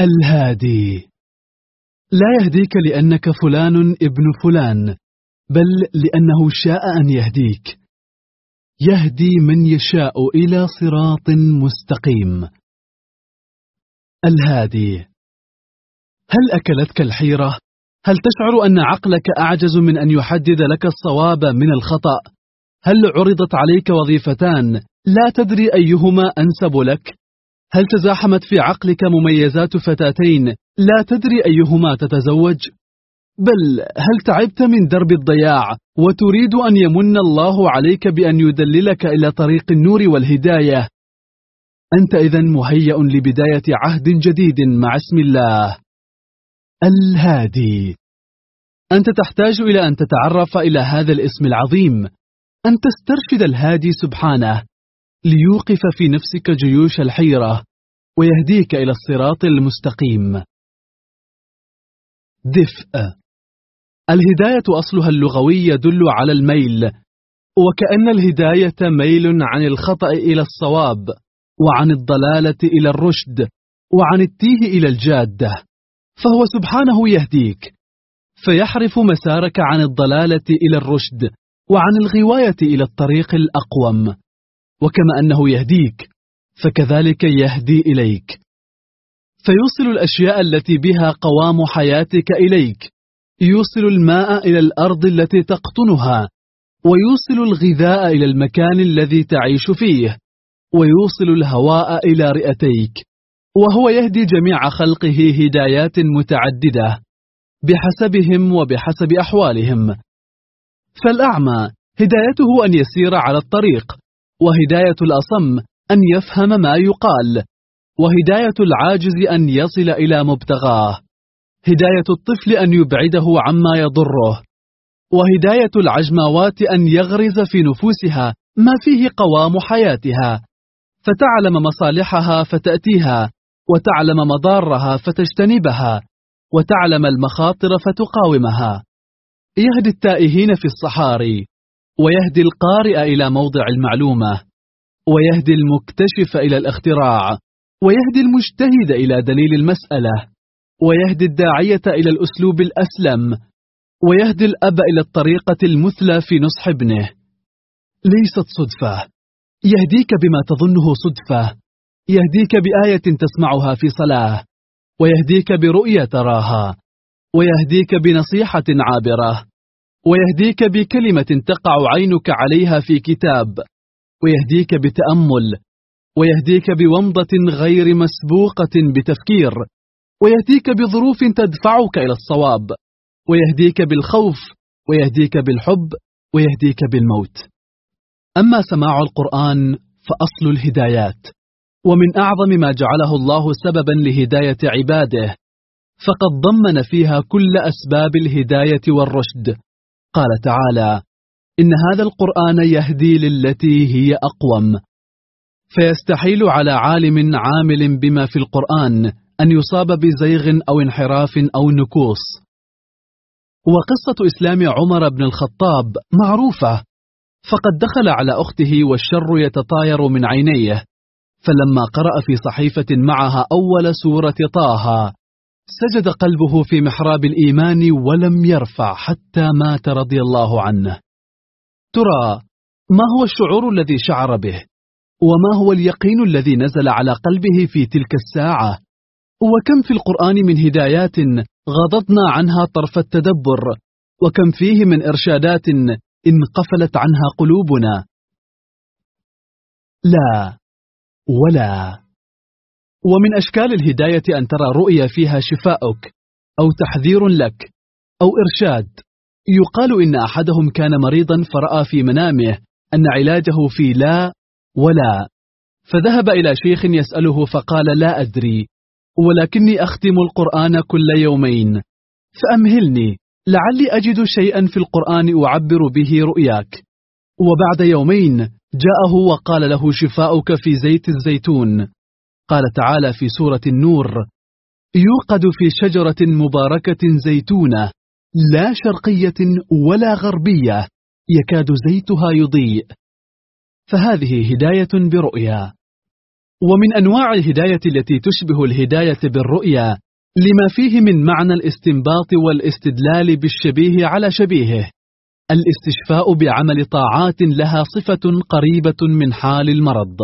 الهادي لا يهديك لأنك فلان ابن فلان بل لأنه شاء أن يهديك يهدي من يشاء إلى صراط مستقيم الهادي هل أكلتك الحيرة؟ هل تشعر أن عقلك أعجز من أن يحدد لك الصواب من الخطأ؟ هل عرضت عليك وظيفتان لا تدري أيهما أنسب لك؟ هل تزاحمت في عقلك مميزات فتاتين لا تدري أيهما تتزوج؟ بل هل تعبت من درب الضياع وتريد أن يمن الله عليك بأن يدللك إلى طريق النور والهداية؟ أنت إذا مهيأ لبداية عهد جديد مع اسم الله. الهادي. أنت تحتاج إلى أن تتعرف إلى هذا الاسم العظيم. أن تسترشد الهادي سبحانه. ليوقف في نفسك جيوش الحيرة ويهديك إلى الصراط المستقيم. دفء. الهداية أصلها اللغوي يدل على الميل وكأن الهداية ميل عن الخطأ إلى الصواب وعن الضلالة إلى الرشد وعن التيه إلى الجادة فهو سبحانه يهديك فيحرف مسارك عن الضلالة إلى الرشد وعن الغواية إلى الطريق الأقوم. وكما أنه يهديك فكذلك يهدي إليك. فيوصل الأشياء التي بها قوام حياتك إليك. يوصل الماء إلى الأرض التي تقطنها ويوصل الغذاء إلى المكان الذي تعيش فيه ويوصل الهواء إلى رئتيك. وهو يهدي جميع خلقه هدايات متعددة بحسبهم وبحسب أحوالهم. فالأعمى هدايته أن يسير على الطريق وهداية الأصم أن يفهم ما يقال وهداية العاجز أن يصل إلى مبتغاه. هداية الطفل أن يبعده عما يضره. وهداية العجماوات أن يغرز في نفوسها ما فيه قوام حياتها. فتعلم مصالحها فتأتيها وتعلم مضارها فتجتنبها وتعلم المخاطر فتقاومها. يهدي التائهين في الصحاري. ويهدي القارئ إلى موضع المعلومة ويهدي المكتشف إلى الاختراع ويهدي المجتهد إلى دليل المسألة ويهدي الداعية إلى الأسلوب الأسلم ويهدي الأب إلى الطريقة المثلى في نصح ابنه. ليست صدفة. يهديك بما تظنه صدفة. يهديك بآية تسمعها في صلاة. ويهديك برؤية تراها. ويهديك بنصيحة عابرة. ويهديك بكلمة تقع عينك عليها في كتاب. ويهديك بتأمل. ويهديك بومضة غير مسبوقة بتفكير. ويهديك بظروف تدفعك إلى الصواب. ويهديك بالخوف. ويهديك بالحب. ويهديك بالموت. أما سماع القرآن فأصل الهدايات. ومن أعظم ما جعله الله سببا لهداية عباده. فقد ضمن فيها كل أسباب الهداية والرشد. قال تعالى إن هذا القرآن يهدي للتي هي أقوم. فيستحيل على عالم عامل بما في القرآن أن يصاب بزيغ أو انحراف أو نكوص. وقصة إسلام عمر بن الخطاب معروفة فقد دخل على أخته والشر يتطاير من عينيه فلما قرأ في صحيفة معها أول سورة طه سجد قلبه في محراب الإيمان ولم يرفع حتى مات رضي الله عنه. ترى ما هو الشعور الذي شعر به؟ وما هو اليقين الذي نزل على قلبه في تلك الساعة؟ وكم في القرآن من هدايات غضضنا عنها طرف التدبر؟ وكم فيه من إرشادات انقفلت عنها قلوبنا؟ لا ولا. ومن أشكال الهداية أن ترى رؤيا فيها شفاؤك أو تحذير لك أو إرشاد. يقال إن أحدهم كان مريضا فرأى في منامه أن علاجه في لا ولا. فذهب إلى شيخ يسأله فقال لا أدري ولكني أختم القرآن كل يومين. فأمهلني لعلي أجد شيئا في القرآن أعبر به رؤياك. وبعد يومين جاءه وقال له شفاؤك في زيت الزيتون. قال تعالى في سورة النور يوقد في شجرة مباركة زيتونة لا شرقية ولا غربية يكاد زيتها يضيء. فهذه هداية برؤيا. ومن أنواع الهداية التي تشبه الهداية بالرؤيا لما فيه من معنى الاستنباط والاستدلال بالشبيه على شبيهه الاستشفاء بعمل طاعات لها صفة قريبة من حال المرض.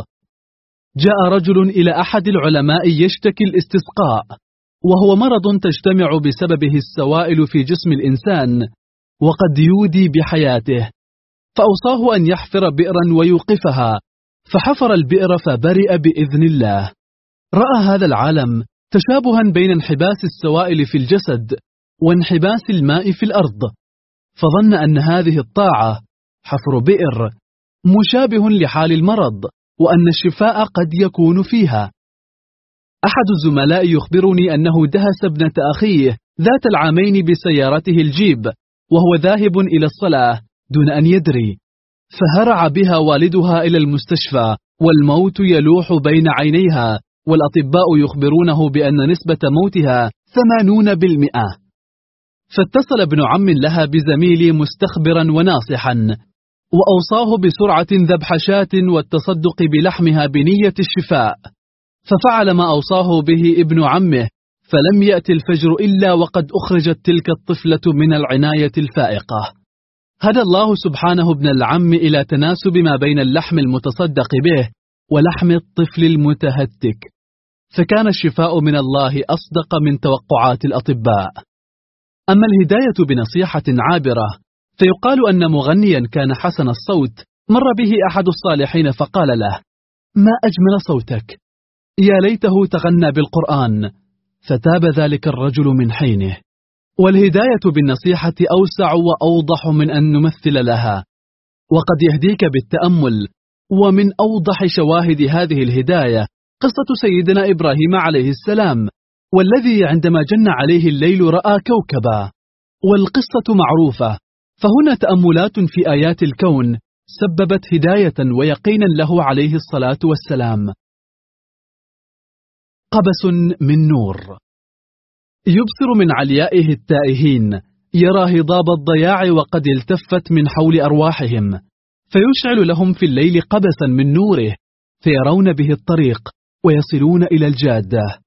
جاء رجل إلى أحد العلماء يشتكي الاستسقاء وهو مرض تجتمع بسببه السوائل في جسم الإنسان وقد يودي بحياته. فأوصاه أن يحفر بئرا ويوقفها فحفر البئر فبرئ بإذن الله. رأى هذا العالم تشابها بين انحباس السوائل في الجسد وانحباس الماء في الأرض فظن أن هذه الطاعة حفر بئر مشابه لحال المرض. وأن الشفاء قد يكون فيها. أحد الزملاء يخبرني أنه دهس ابنة أخيه ذات العامين بسيارته الجيب وهو ذاهب إلى الصلاة دون أن يدري. فهرع بها والدها إلى المستشفى والموت يلوح بين عينيها والأطباء يخبرونه بأن نسبة موتها ثمانون بالمئة. فاتصل ابن عم لها بزميلي مستخبرا وناصحا وأوصاه بسرعة ذبح شاة والتصدق بلحمها بنية الشفاء. ففعل ما أوصاه به ابن عمه فلم يأتي الفجر إلا وقد أخرجت تلك الطفلة من العناية الفائقة. هدى الله سبحانه ابن العم إلى تناسب ما بين اللحم المتصدق به ولحم الطفل المتهتك. فكان الشفاء من الله أصدق من توقعات الأطباء. أما الهداية بنصيحة عابرة فيقال أن مغنيا كان حسن الصوت مر به أحد الصالحين فقال له ما أجمل صوتك؟ يا ليته تغنى بالقرآن. فتاب ذلك الرجل من حينه. والهداية بالنصيحة أوسع وأوضح من أن نمثل لها. وقد يهديك بالتأمل ومن أوضح شواهد هذه الهداية قصة سيدنا إبراهيم عليه السلام والذي عندما جن عليه الليل رأى كوكبا. والقصة معروفة فهنا تأملات في آيات الكون سببت هداية ويقينا له عليه الصلاة والسلام. قبس من نور. يبصر من عليائه التائهين يرى هضاب الضياع وقد التفت من حول أرواحهم فيشعل لهم في الليل قبسا من نوره فيرون به الطريق ويصلون إلى الجادة.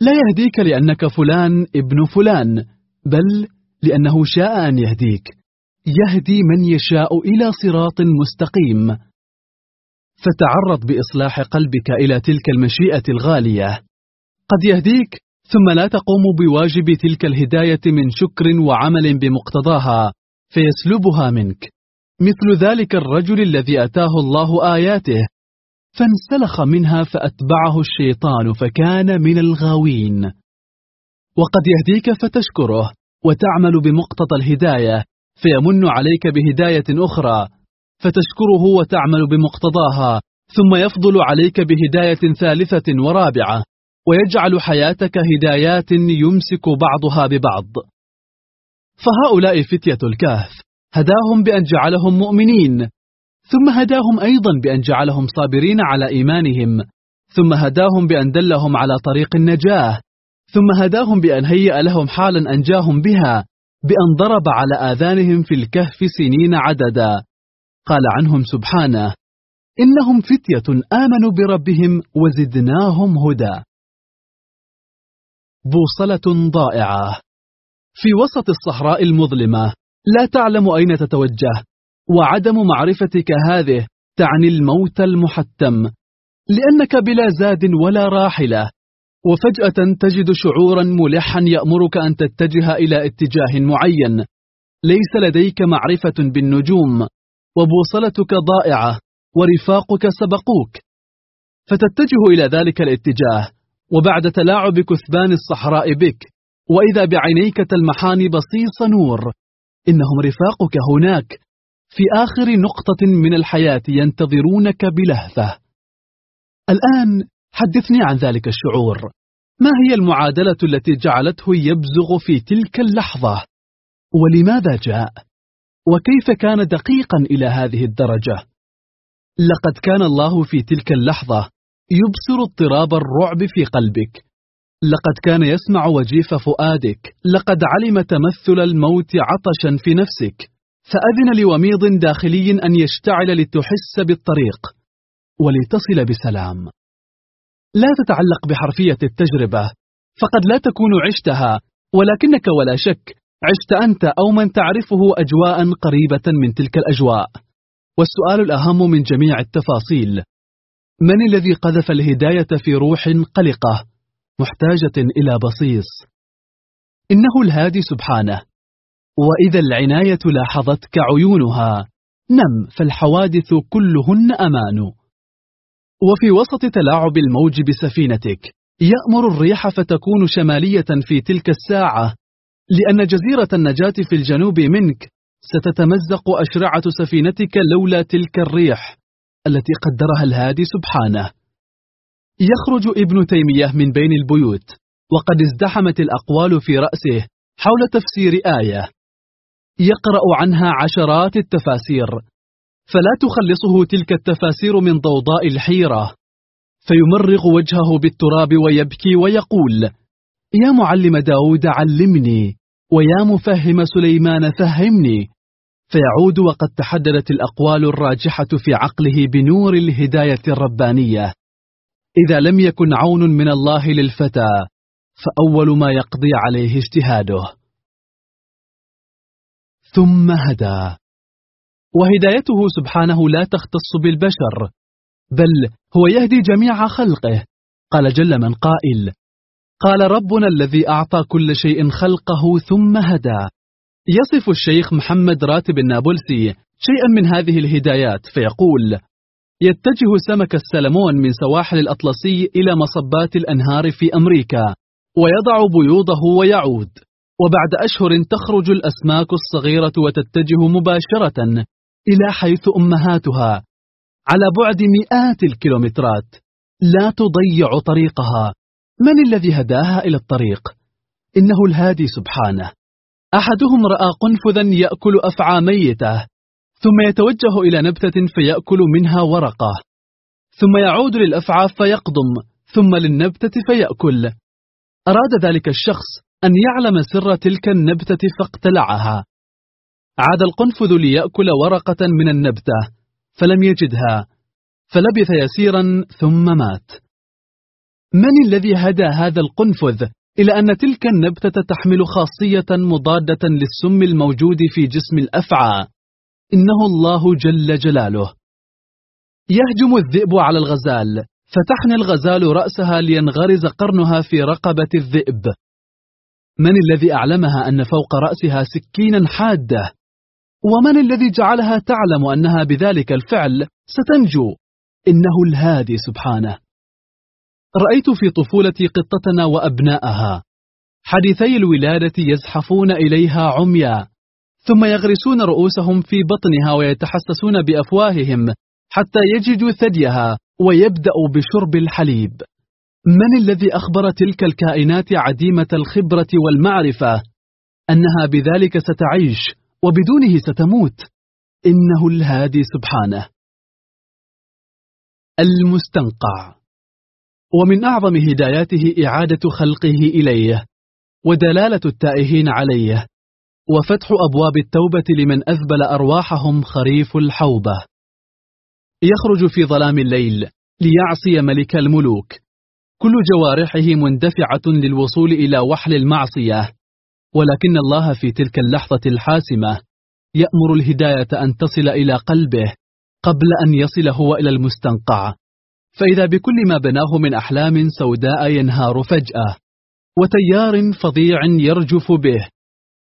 لا يهديك لأنك فلان ابن فلان بل لأنه شاء أن يهديك. يهدي من يشاء إلى صراط مستقيم. فتعرض بإصلاح قلبك إلى تلك المشيئة الغالية. قد يهديك ثم لا تقوم بواجب تلك الهداية من شكر وعمل بمقتضاها فيسلبها منك. مثل ذلك الرجل الذي أتاه الله آياته. فانسلخ منها فأتبعه الشيطان فكان من الغاوين. وقد يهديك فتشكره. وتعمل بمقتضى الهداية فيمن عليك بهداية أخرى فتشكره وتعمل بمقتضاها ثم يفضل عليك بهداية ثالثة ورابعة ويجعل حياتك هدايات يمسك بعضها ببعض. فهؤلاء فتية الكهف هداهم بأن جعلهم مؤمنين ثم هداهم أيضا بأن جعلهم صابرين على إيمانهم ثم هداهم بأن دلهم على طريق النجاة ثم هداهم بأن هيأ لهم حالا أنجاهم بها بأن ضرب على آذانهم في الكهف سنين عددا. قال عنهم سبحانه إنهم فتية آمنوا بربهم وزدناهم هدى. بوصلة ضائعة. في وسط الصحراء المظلمة لا تعلم أين تتوجه وعدم معرفتك هذه تعني الموت المحتم لأنك بلا زاد ولا راحلة. وفجأة تجد شعورا ملحا يأمرك أن تتجه إلى اتجاه معين. ليس لديك معرفة بالنجوم وبوصلتك ضائعة ورفاقك سبقوك. فتتجه إلى ذلك الاتجاه وبعد تلاعب كثبان الصحراء بك وإذا بعينيك تلمحان بصيص نور. إنهم رفاقك هناك في آخر نقطة من الحياة ينتظرونك بلهفة. الآن حدثني عن ذلك الشعور. ما هي المعادلة التي جعلته يبزغ في تلك اللحظة؟ ولماذا جاء؟ وكيف كان دقيقا إلى هذه الدرجة؟ لقد كان الله في تلك اللحظة يبصر اضطراب الرعب في قلبك. لقد كان يسمع وجيف فؤادك. لقد علم تمثل الموت عطشا في نفسك. فأذن لوميض داخلي أن يشتعل لتحس بالطريق. ولتصل بسلام. لا تتعلق بحرفية التجربة فقد لا تكون عشتها ولكنك ولا شك عشت أنت أو من تعرفه أجواء قريبة من تلك الأجواء. والسؤال الأهم من جميع التفاصيل من الذي قذف الهداية في روح قلقة محتاجة إلى بصيص؟ إنه الهادي سبحانه. وإذا العناية لاحظتك عيونها نم فالحوادث كلهن أمان. وفي وسط تلاعب الموج بسفينتك يأمر الريح فتكون شمالية في تلك الساعة لأن جزيرة النجاة في الجنوب منك ستتمزق أشرعة سفينتك لولا تلك الريح التي قدرها الهادي سبحانه. يخرج ابن تيمية من بين البيوت وقد ازدحمت الأقوال في رأسه حول تفسير آية. يقرأ عنها عشرات التفاسير فلا تخلصه تلك التفاسير من ضوضاء الحيرة. فيمرغ وجهه بالتراب ويبكي ويقول يا معلم داود علمني ويا مفهم سليمان فهمني. فيعود وقد تحددت الأقوال الراجحة في عقله بنور الهداية الربانية. إذا لم يكن عون من الله للفتى فأول ما يقضي عليه اجتهاده. ثم هدى. وهدايته سبحانه لا تختص بالبشر بل هو يهدي جميع خلقه. قال جل من قائل قال ربنا الذي أعطى كل شيء خلقه ثم هدى. يصف الشيخ محمد راتب النابلسي شيئا من هذه الهدايات فيقول يتجه سمك السلمون من سواحل الأطلسي إلى مصبات الأنهار في أمريكا ويضع بيوضه ويعود. وبعد أشهر تخرج الأسماك الصغيرة وتتجه مباشرة إلى حيث أمهاتها على بعد مئات الكيلومترات. لا تضيع طريقها. من الذي هداها إلى الطريق؟ إنه الهادي سبحانه. أحدهم رأى قنفذا يأكل أفعى ميتة ثم يتوجه إلى نبتة فيأكل منها ورقة. ثم يعود للأفعى فيقضم ثم للنبتة فيأكل. أراد ذلك الشخص أن يعلم سر تلك النبتة فاقتلعها. عاد القنفذ ليأكل ورقة من النبتة فلم يجدها فلبث يسيرا ثم مات. من الذي هدى هذا القنفذ إلى أن تلك النبتة تحمل خاصية مضادة للسم الموجود في جسم الأفعى؟ إنه الله جل جلاله. يهجم الذئب على الغزال فتحني الغزال رأسها لينغرز قرنها في رقبة الذئب. من الذي أعلمها أن فوق رأسها سكينا حادة؟ ومن الذي جعلها تعلم أنها بذلك الفعل ستنجو. إنه الهادي سبحانه. رأيت في طفولتي قطتنا وأبناءها. حديثي الولادة يزحفون إليها عميا. ثم يغرسون رؤوسهم في بطنها ويتحسسون بأفواههم حتى يجدوا ثديها ويبدأوا بشرب الحليب. من الذي أخبر تلك الكائنات عديمة الخبرة والمعرفة؟ أنها بذلك ستعيش وبدونه ستموت. إنه الهادي سبحانه. المستنقع. ومن أعظم هداياته إعادة خلقه إليه ودلالة التائهين عليه وفتح أبواب التوبة لمن أذبل أرواحهم خريف الحوبة. يخرج في ظلام الليل ليعصي ملك الملوك. كل جوارحه مندفعة للوصول إلى وحل المعصية. ولكن الله في تلك اللحظة الحاسمة يأمر الهداية أن تصل إلى قلبه قبل أن يصل هو إلى المستنقع. فإذا بكل ما بناه من أحلام سوداء ينهار فجأة وتيار فظيع يرجف به.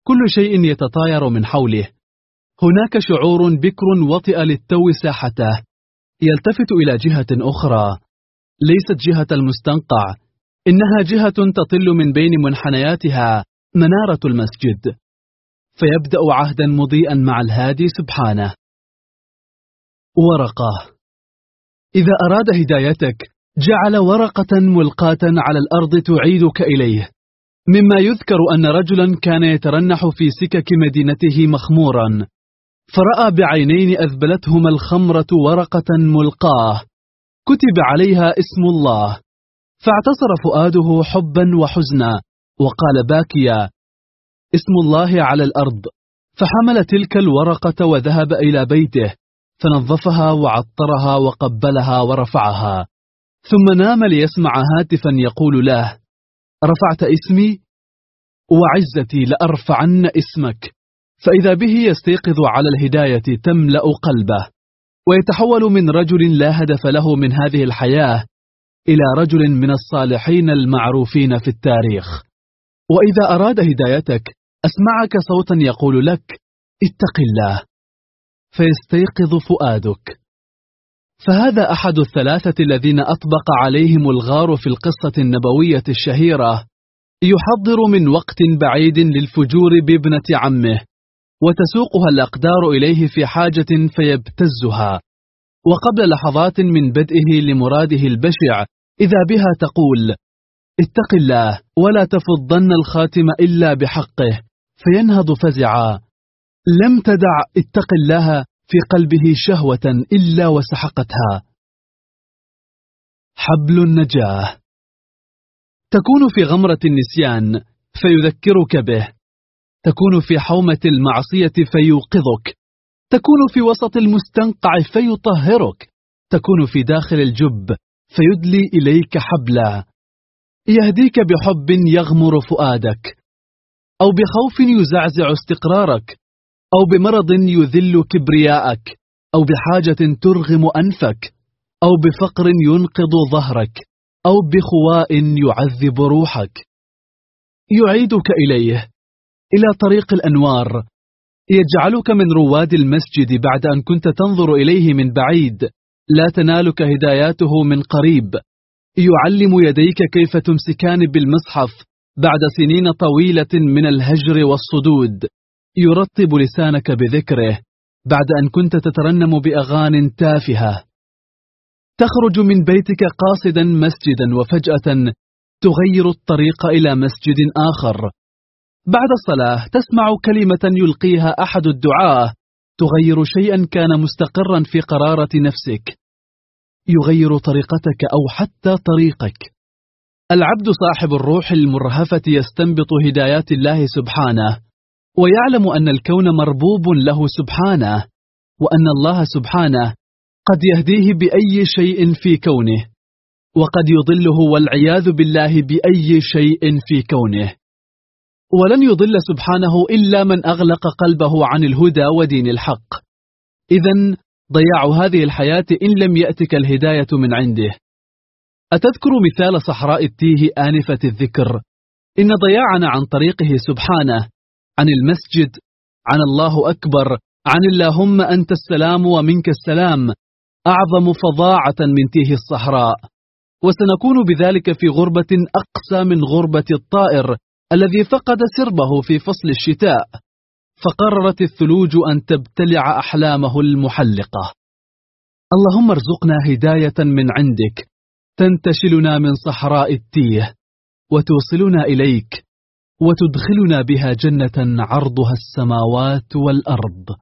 كل شيء يتطاير من حوله. هناك شعور بكر وطئ للتو ساحته. يلتفت إلى جهة أخرى. ليست جهة المستنقع إنها جهة تطل من بين منحنياتها. منارة المسجد. فيبدأ عهدا مضيئا مع الهادي سبحانه. ورقة. إذا أراد هدايتك جعل ورقة ملقاة على الأرض تعيدك إليه. مما يذكر أن رجلا كان يترنح في سكك مدينته مخمورا. فرأى بعينين أذبلتهما الخمرة ورقة ملقاة. كتب عليها اسم الله. فاعتصر فؤاده حبا وحزنا. وقال باكيا اسم الله على الأرض. فحمل تلك الورقة وذهب إلى بيته فنظفها وعطرها وقبلها ورفعها. ثم نام ليسمع هاتفا يقول له رفعت اسمي؟ وعزتي لأرفعن اسمك. فإذا به يستيقظ على الهداية تملأ قلبه ويتحول من رجل لا هدف له من هذه الحياة إلى رجل من الصالحين المعروفين في التاريخ. وإذا أراد هدايتك أسمعك صوتا يقول لك اتق الله فيستيقظ فؤادك. فهذا أحد الثلاثة الذين أطبق عليهم الغار في القصة النبوية الشهيرة. يحضر من وقت بعيد للفجور بابنة عمه وتسوقها الأقدار إليه في حاجة فيبتزها. وقبل لحظات من بدئه لمراده البشع إذا بها تقول اتق الله ولا تفضن الخاتم إلا بحقه فينهض فزعا. لم تدع اتق الله في قلبه شهوة إلا وسحقتها. حبل النجاة. تكون في غمرة النسيان فيذكرك به. تكون في حومة المعصية فيوقظك. تكون في وسط المستنقع فيطهرك. تكون في داخل الجب فيدلي إليك حبلا. يهديك بحب يغمر فؤادك أو بخوف يزعزع استقرارك أو بمرض يذل كبرياءك أو بحاجة ترغم أنفك أو بفقر ينقض ظهرك أو بخواء يعذب روحك. يعيدك إليه إلى طريق الأنوار. يجعلك من رواد المسجد بعد أن كنت تنظر إليه من بعيد. لا تنالك هداياته من قريب. يعلم يديك كيف تمسكان بالمصحف بعد سنين طويلة من الهجر والصدود. يرطب لسانك بذكره بعد أن كنت تترنم بأغان تافهة. تخرج من بيتك قاصدا مسجدا وفجأة تغير الطريق إلى مسجد آخر. بعد الصلاة تسمع كلمة يلقيها أحد الدعاة. تغير شيئا كان مستقرا في قرارة نفسك. يغير طريقتك أو حتى طريقك. العبد صاحب الروح المرهفة يستنبط هدايات الله سبحانه ويعلم أن الكون مربوب له سبحانه وأن الله سبحانه قد يهديه بأي شيء في كونه وقد يضله والعياذ بالله بأي شيء في كونه. ولن يضل سبحانه إلا من أغلق قلبه عن الهدى ودين الحق. إذا ضياع هذه الحياة إن لم يأتك الهداية من عنده. أتذكر مثال صحراء التيه آنفة الذكر. إن ضياعنا عن طريقه سبحانه عن المسجد عن الله أكبر عن اللهم أنت السلام ومنك السلام أعظم فظاعة من تيه الصحراء. وسنكون بذلك في غربة أقسى من غربة الطائر الذي فقد سربه في فصل الشتاء. فقررت الثلوج أن تبتلع أحلامه المحلقة. اللهم ارزقنا هداية من عندك تنتشلنا من صحراء التيه وتوصلنا إليك وتدخلنا بها جنة عرضها السماوات والأرض.